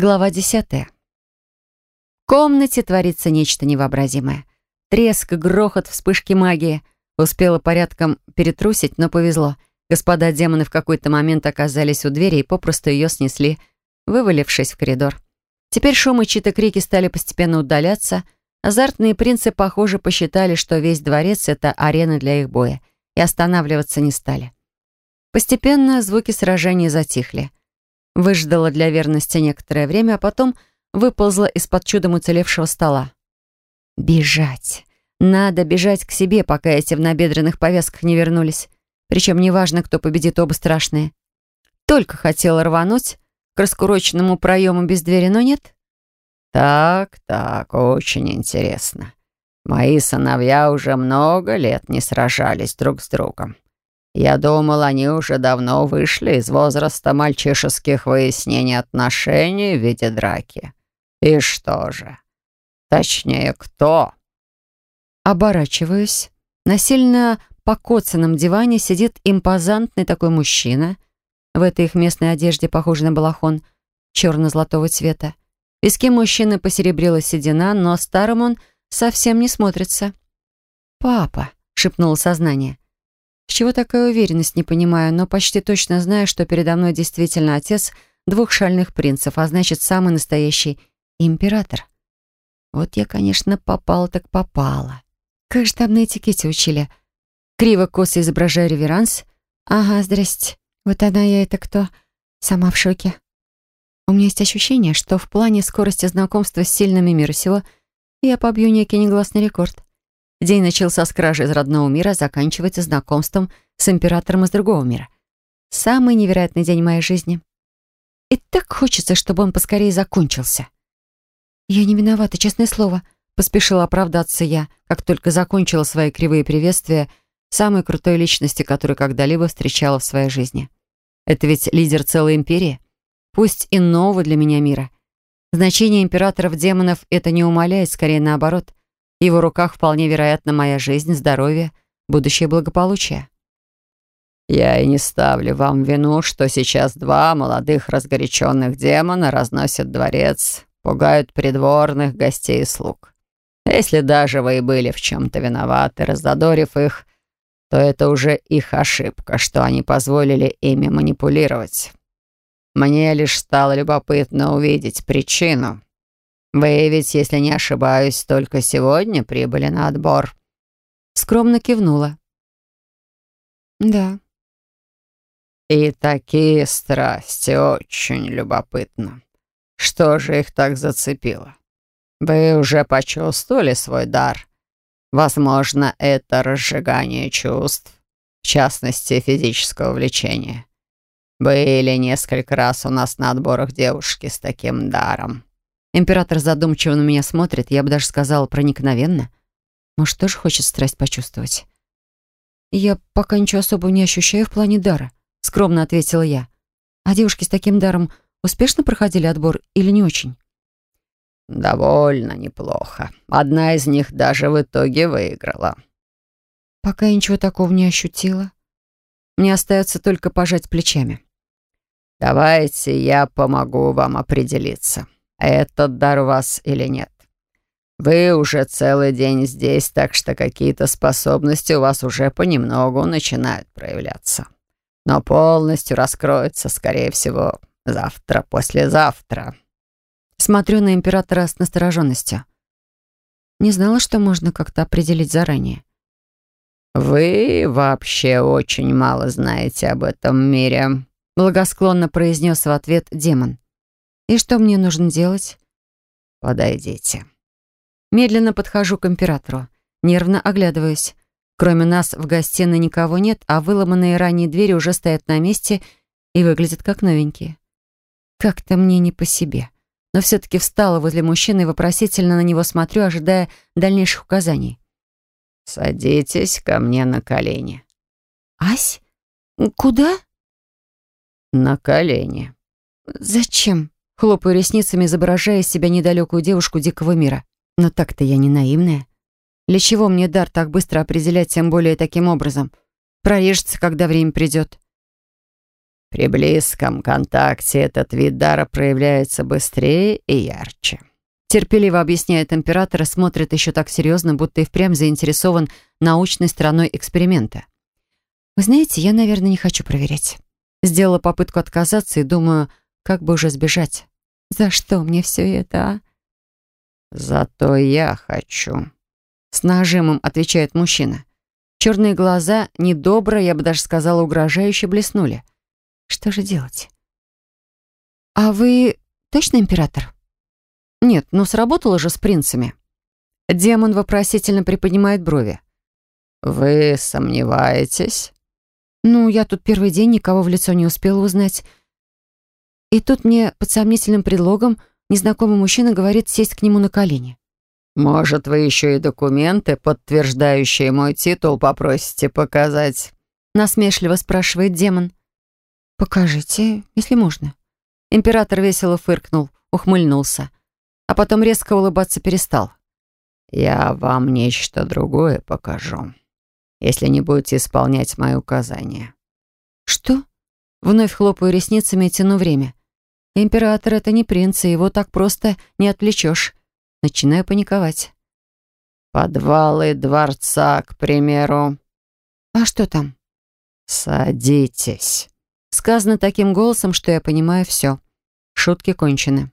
Глава десятая. В комнате творится нечто невообразимое. Треск, грохот, вспышки магии. Успела порядком перетрусить, но повезло. Господа демоны в какой-то момент оказались у двери и попросту ее снесли, вывалившись в коридор. Теперь шум и чьи-то крики стали постепенно удаляться. Азартные принцы, похоже, посчитали, что весь дворец — это арена для их боя, и останавливаться не стали. Постепенно звуки сражений затихли. Выждала для верности некоторое время, а потом выползла из-под чудом уцелевшего стола. Бежать. Надо бежать к себе, пока эти в набедренных повязках не вернулись. Причем неважно, кто победит, оба страшные. Только хотела рвануть к раскуроченному проему без двери, но нет. Так, так, очень интересно. Мои сыновья уже много лет не сражались друг с другом. Я думал, они уже давно вышли из возраста мальчишеских выяснений отношений в виде драки. И что же? Точнее, кто? Оборачиваюсь. На сильно покоцанном диване сидит импозантный такой мужчина. В этой их местной одежде, похожий на балахон, черно-золотого цвета. В виске мужчины посеребрила седина, но старым он совсем не смотрится. «Папа», — шепнуло сознание. С чего такая уверенность, не понимаю, но почти точно знаю, что передо мной действительно отец двух шальных принцев, а значит, самый настоящий император. Вот я, конечно, попала так попала. Как же там на этикете учили? Криво-косо изображаю реверанс. Ага, здрасте. Вот она я это кто? Сама в шоке. У меня есть ощущение, что в плане скорости знакомства с сильными мира сего я побью некий негласный рекорд. День начался с кражи из родного мира, заканчивается знакомством с императором из другого мира. Самый невероятный день моей жизни. И так хочется, чтобы он поскорее закончился. «Я не виновата, честное слово», — поспешила оправдаться я, как только закончила свои кривые приветствия самой крутой личности, которую когда-либо встречала в своей жизни. Это ведь лидер целой империи, пусть и нового для меня мира. Значение императоров демонов это не умаляет, скорее наоборот. В его руках вполне вероятно моя жизнь, здоровье, будущее благополучие. «Я и не ставлю вам вину, что сейчас два молодых разгоряченных демона разносят дворец, пугают придворных, гостей и слуг. Если даже вы и были в чем-то виноваты, раззадорив их, то это уже их ошибка, что они позволили ими манипулировать. Мне лишь стало любопытно увидеть причину, вы ведь, если не ошибаюсь, только сегодня прибыли на отбор. Скромно кивнула. Да. И такие страсти очень любопытно. Что же их так зацепило? Вы уже почувствовали свой дар? Возможно, это разжигание чувств, в частности, физического влечения. Были несколько раз у нас на отборах девушки с таким даром. Император задумчиво на меня смотрит, я бы даже сказала проникновенно. Может, тоже хочет страсть почувствовать? «Я пока ничего особого не ощущаю в плане дара», — скромно ответила я. «А девушки с таким даром успешно проходили отбор или не очень?» «Довольно неплохо. Одна из них даже в итоге выиграла». «Пока я ничего такого не ощутила. Мне остается только пожать плечами». «Давайте я помогу вам определиться этот дар у вас или нет. Вы уже целый день здесь, так что какие-то способности у вас уже понемногу начинают проявляться. Но полностью раскроются, скорее всего, завтра, послезавтра. Смотрю на императора с настороженностью. Не знала, что можно как-то определить заранее. «Вы вообще очень мало знаете об этом мире», благосклонно произнес в ответ демон. «И что мне нужно делать?» «Подойдите». Медленно подхожу к императору. Нервно оглядываюсь. Кроме нас в гостиной никого нет, а выломанные ранее двери уже стоят на месте и выглядят как новенькие. Как-то мне не по себе. Но все-таки встала возле мужчины и вопросительно на него смотрю, ожидая дальнейших указаний. «Садитесь ко мне на колени». «Ась? Куда?» «На колени». «Зачем?» Хлопаю ресницами, изображая из себя недалекую девушку дикого мира. Но так-то я не наивная. Для чего мне дар так быстро определять, тем более таким образом? Прорежется, когда время придет. При близком контакте этот вид дара проявляется быстрее и ярче. Терпеливо объясняет император и смотрит еще так серьезно, будто и впрямь заинтересован научной стороной эксперимента. Вы знаете, я, наверное, не хочу проверять. Сделала попытку отказаться и думаю, как бы уже сбежать. За что мне все это, а? Зато я хочу. С нажимом отвечает мужчина. Черные глаза недобро, я бы даже сказала, угрожающе блеснули. Что же делать? «А вы точно император?» «Нет, ну сработало же с принцами». Демон вопросительно приподнимает брови. «Вы сомневаетесь?» «Ну, я тут первый день никого в лицо не успела узнать. И тут мне под сомнительным предлогом незнакомый мужчина говорит сесть к нему на колени. «Может, вы еще и документы, подтверждающие мой титул, попросите показать?» Насмешливо спрашивает демон. «Покажите, если можно». Император весело фыркнул, ухмыльнулся, а потом резко улыбаться перестал. «Я вам нечто другое покажу, если не будете исполнять мои указания». «Что?» Вновь хлопаю ресницами и тяну время. Император — это не принц, и его так просто не отвлечешь. Начинаю паниковать. «Подвалы дворца, к примеру». «А что там?» «Садитесь». Сказано таким голосом, что я понимаю все. Шутки кончены.